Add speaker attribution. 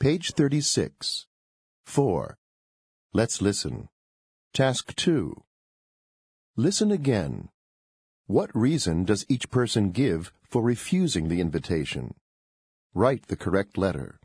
Speaker 1: Page 36. 4. Let's listen. Task 2. Listen again. What reason does each person give for refusing the invitation? Write the correct letter.